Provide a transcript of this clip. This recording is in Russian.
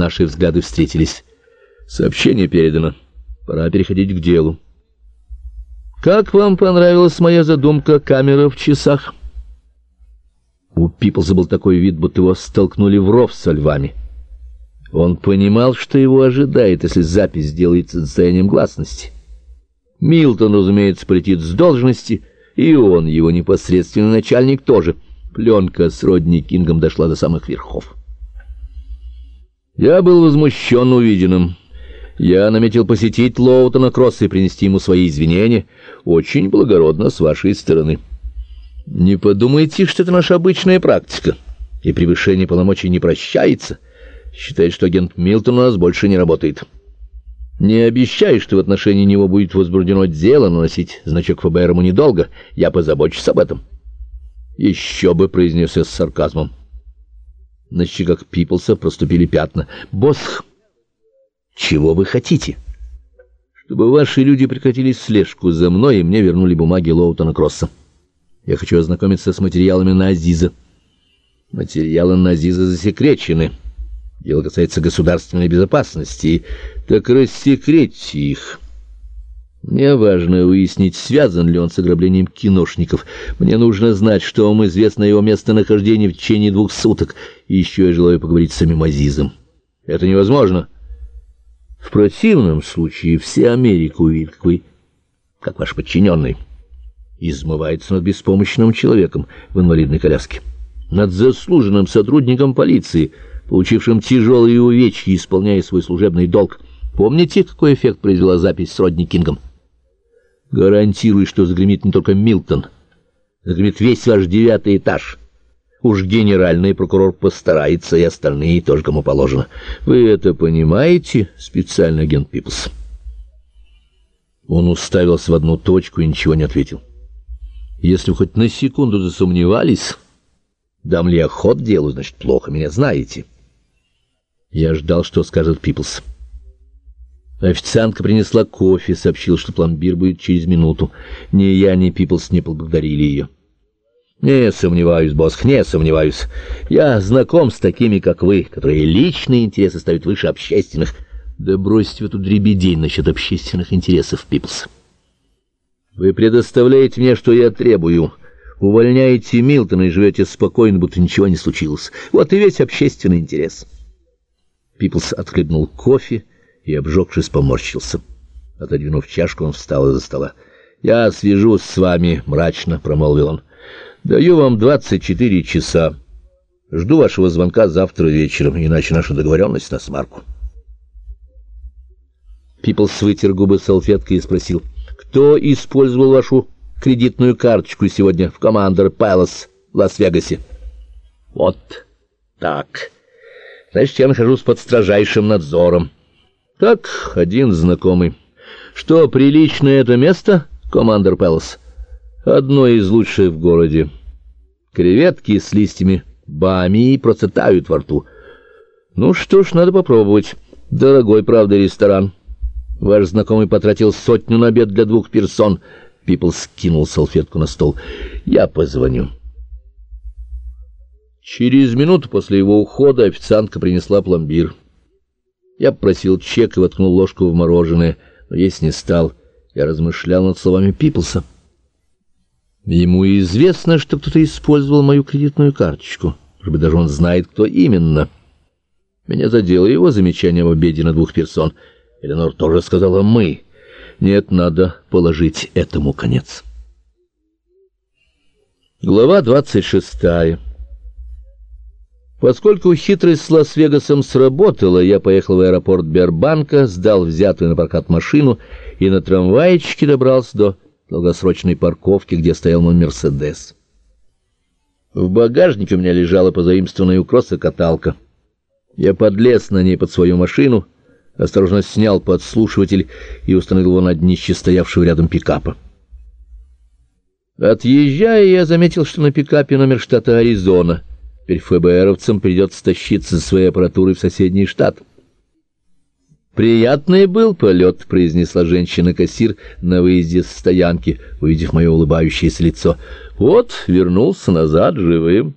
Наши взгляды встретились. Сообщение передано. Пора переходить к делу. «Как вам понравилась моя задумка камера в часах?» У Пиплза был такой вид, будто его столкнули в ров со львами. Он понимал, что его ожидает, если запись сделается достоянием гласности. Милтон, разумеется, полетит с должности, и он, его непосредственный начальник, тоже. Пленка с Родни Кингом дошла до самых верхов. Я был возмущен увиденным. Я наметил посетить Лоутона Кросса и принести ему свои извинения. Очень благородно с вашей стороны. Не подумайте, что это наша обычная практика, и превышение полномочий не прощается. Считает, что агент Милтон у нас больше не работает. Не обещаю, что в отношении него будет возбуждено дело, но носить значок ФБР ему недолго. Я позабочусь об этом. Еще бы, произнес я с сарказмом. На щеках Пиплса проступили пятна. «Босс, чего вы хотите?» «Чтобы ваши люди прекратили слежку за мной и мне вернули бумаги Лоутона Кросса. Я хочу ознакомиться с материалами на Азиза». «Материалы на Азиза засекречены». Дело касается государственной безопасности, так рассекретьте их. Мне важно выяснить, связан ли он с ограблением киношников. Мне нужно знать, что вам известно его местонахождении в течение двух суток. И еще я желаю поговорить с самим Азизом. Это невозможно. В противном случае вся Америка увидит, как вы, как ваш подчиненный, измывается над беспомощным человеком в инвалидной коляске, над заслуженным сотрудником полиции — получившим тяжелые увечья, исполняя свой служебный долг. Помните, какой эффект произвела запись с Родни Кингом? Гарантирую, что загремит не только Милтон, загремит весь ваш девятый этаж. Уж генеральный прокурор постарается, и остальные тоже кому положено. Вы это понимаете, специальный агент Пиплс? Он уставился в одну точку и ничего не ответил. Если вы хоть на секунду засомневались, дам ли я ход делу, значит, плохо меня знаете». Я ждал, что скажет Пиплс. Официантка принесла кофе, сообщил, что пломбир будет через минуту. Ни я, ни Пиплс не поблагодарили ее. «Не сомневаюсь, босс, не сомневаюсь. Я знаком с такими, как вы, которые личные интересы ставят выше общественных. Да бросьте в эту дребедень насчет общественных интересов, Пиплс. Вы предоставляете мне, что я требую. Увольняете Милтона и живете спокойно, будто ничего не случилось. Вот и весь общественный интерес». Пиплс отхлебнул кофе и, обжегшись, поморщился. Отодвинув чашку, он встал из-за стола. «Я свяжусь с вами», — мрачно промолвил он. «Даю вам двадцать четыре часа. Жду вашего звонка завтра вечером, иначе наша договоренность на смарку». Пиплс вытер губы салфеткой и спросил, «Кто использовал вашу кредитную карточку сегодня в Командер Пэлас в Лас-Вегасе?» «Вот так». Значит, я нахожусь под строжайшим надзором. Так, один знакомый. Что, приличное это место, командор Пэлас? Одно из лучших в городе. Креветки с листьями бамии процветают во рту. Ну что ж, надо попробовать. Дорогой, правда, ресторан. Ваш знакомый потратил сотню на обед для двух персон. Пипл скинул салфетку на стол. Я позвоню. Через минуту после его ухода официантка принесла пломбир. Я попросил чек и воткнул ложку в мороженое, но есть не стал. Я размышлял над словами Пиплса. Ему известно, что кто-то использовал мою кредитную карточку. Может быть, даже он знает, кто именно. Меня задело его замечание об обеде на двух персон. Эленор тоже сказала «мы». Нет, надо положить этому конец. Глава двадцать шестая. Поскольку хитрость с Лас-Вегасом сработала, я поехал в аэропорт Бербанка, сдал взятую на прокат машину и на трамвайчике добрался до долгосрочной парковки, где стоял мой «Мерседес». В багажнике у меня лежала позаимствованная у Кросса каталка. Я подлез на ней под свою машину, осторожно снял подслушиватель и установил его на днище стоявшего рядом пикапа. Отъезжая, я заметил, что на пикапе номер штата Аризона — Теперь ФБРовцам придется тащиться за своей аппаратурой в соседний штат. «Приятный был полет», — произнесла женщина-кассир на выезде с стоянки, увидев мое улыбающееся лицо. «Вот, вернулся назад живым».